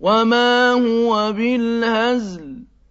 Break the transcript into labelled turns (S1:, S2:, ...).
S1: وما هو بالهزل